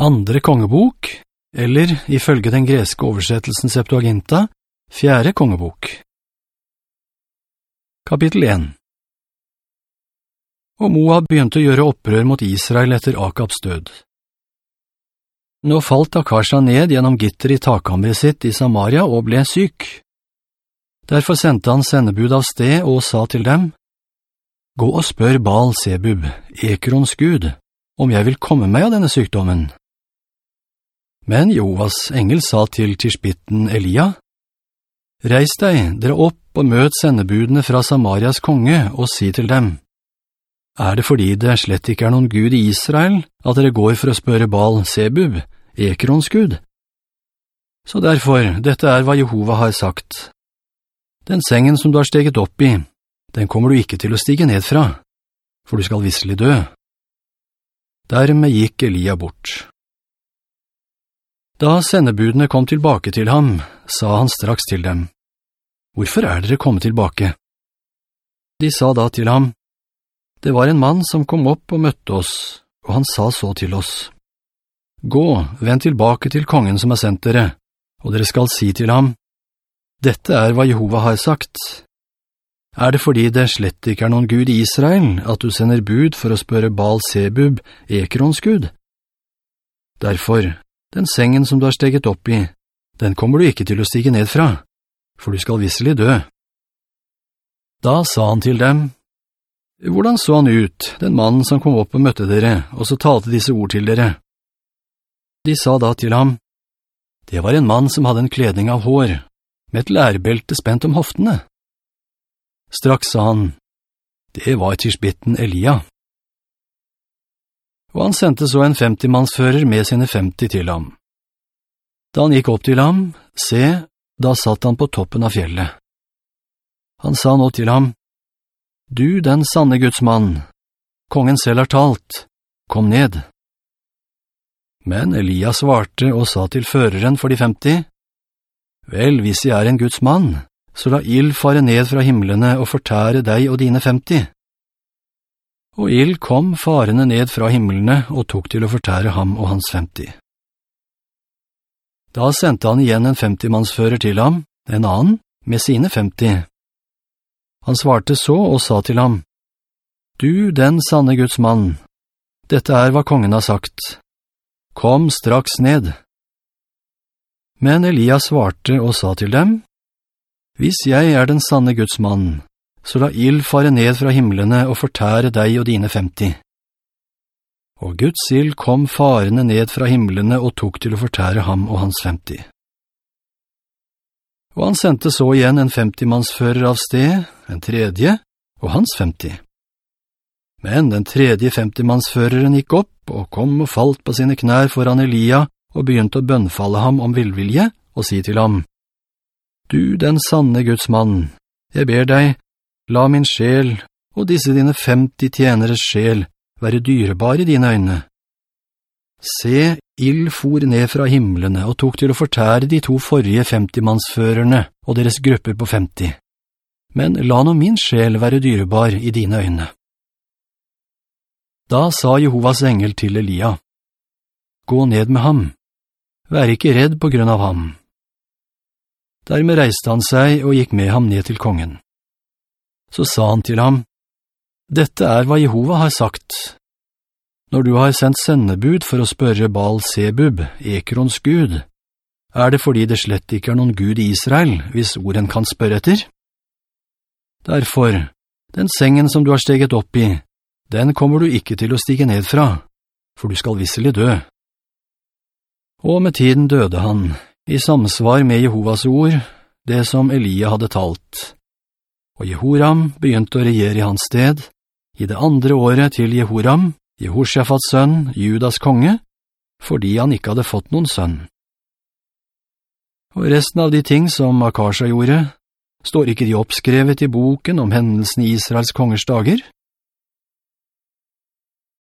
Andre kongebok, eller ifølge den greske oversettelsen Septuaginta, fjerde kongebok. Kapittel 1 Og Moab begynte å gjøre opprør mot Israel etter Akabs død. Nå falt Akasha ned gjennom gitter i takkammeret sitt i Samaria og ble syk. Derfor sendte han sendebud av sted og sa til dem, «Gå og spør Baal Sebub, Ekrons Gud, om jeg vil komme meg av denne sykdommen.» Men Joas engel sa til tirsbitten Elia, «Reis deg, dere opp og møt sendebudene fra Samarias konge og si til dem, er det fordi det slett ikke er noen Gud i Israel at dere går for å spørre Baal Sebub, Ekrons Gud? Så derfor, dette er hva Jehova har sagt. Den sengen som du har steget opp i, den kommer du ikke til å stige ned fra, for du skal visselig dø. Dermed gikk Elia bort. Da sendebudene kom tilbake til ham, sa han straks til dem, «Hvorfor er dere kommet tilbake?» De sa da til ham, «Det var en mann som kom opp og møtte oss, og han sa så til oss, «Gå, vend tilbake til kongen som har sendt dere, og dere skal si til ham, «Dette er hva Jehova har sagt. Er det fordi det slett ikke er noen Gud i Israel at du sender bud for å spørre Baal Sebub, Ekrons Gud? Derfor, den sengen som du har steget opp i, den kommer du ikke til å stige ned fra, for du skal visselig dø. Da sa han til dem, «Hvordan så han ut, den mannen som kom opp og møtte dere, og så talte disse ord til dere?» De sa da til ham, «Det var en mann som hadde en kledning av hår, med et lærbelte spent om hoftene.» Straks sa han, «Det var tirsbitten Elia.» Og han sendte så en 50-mannsfører med sine 50 til ham. Da han gikk opp til ham, se, da satt han på toppen av fjellet. Han sa nå til ham, «Du, den sanne Guds mann, kongen selv har talt, kom ned.» Men Elias svarte og sa til føreren for de 50, «Vel, hvis jeg er en Guds mann, så la ild fare ned fra himmelene og fortære deg og dine 50.» og ild kom farene ned fra himmelene og tok til å fortære ham og hans 50. Da sendte han igjen en 50-mannsfører til ham, en annen, med sine 50. Han svarte så og sa til ham, «Du, den sanne Guds mann, dette er hva kongen har sagt. Kom straks ned.» Men Elias svarte og sa til dem, «Hvis jeg er den sanne Guds mann, så la ild fare ned fra himmelene og fortære deg og dine 50. Og Guds ild kom farene ned fra himmelene og tok til å fortære ham og hans 50. Og han sendte så igjen en 50-mannsfører av sted, en tredje, og hans 50. Men den tredje 50-mannsføreren gikk opp og kom og falt på sine knær foran Elia og begynte å bønnfalle ham om villvilje og si til ham, «Du, den sanne Guds mann, jeg ber deg, La min sjel og disse dine 50 tjeneres sjel være dyrebar i dine øyne. Se, ild for ned fra himmelene og tok til å fortære de to forrige 50-mannsførerne og deres grupper på 50. Men la nå min sjel være dyrebar i dine øyne. Da sa Jehovas engel til Elia, «Gå ned med ham. Vær ikke redd på grunn av ham.» Dermed reiste han seg og gikk med ham ned til kongen så sa han til ham, «Dette er hva Jehova har sagt. Når du har sendt sendebud for å spørre Baal Sebub, Ekrons Gud, er det fordi det slett ikke er noen Gud i Israel, hvis orden kan spørre etter? Derfor, den sengen som du har steget opp i, den kommer du ikke til å stige ned fra, for du skal visselig dø. Og med tiden døde han, i samsvar med Jehovas ord, det som Elia hadde talt. Og Jehoram begynte å regjere i hans sted, i det andre året til Jehoram, Jehoshafats sønn, Judas konge, fordi han ikke hadde fått noen sønn. Og resten av de ting som Akasha gjorde, står ikke de oppskrevet i boken om hendelsen i Israels kongers dager?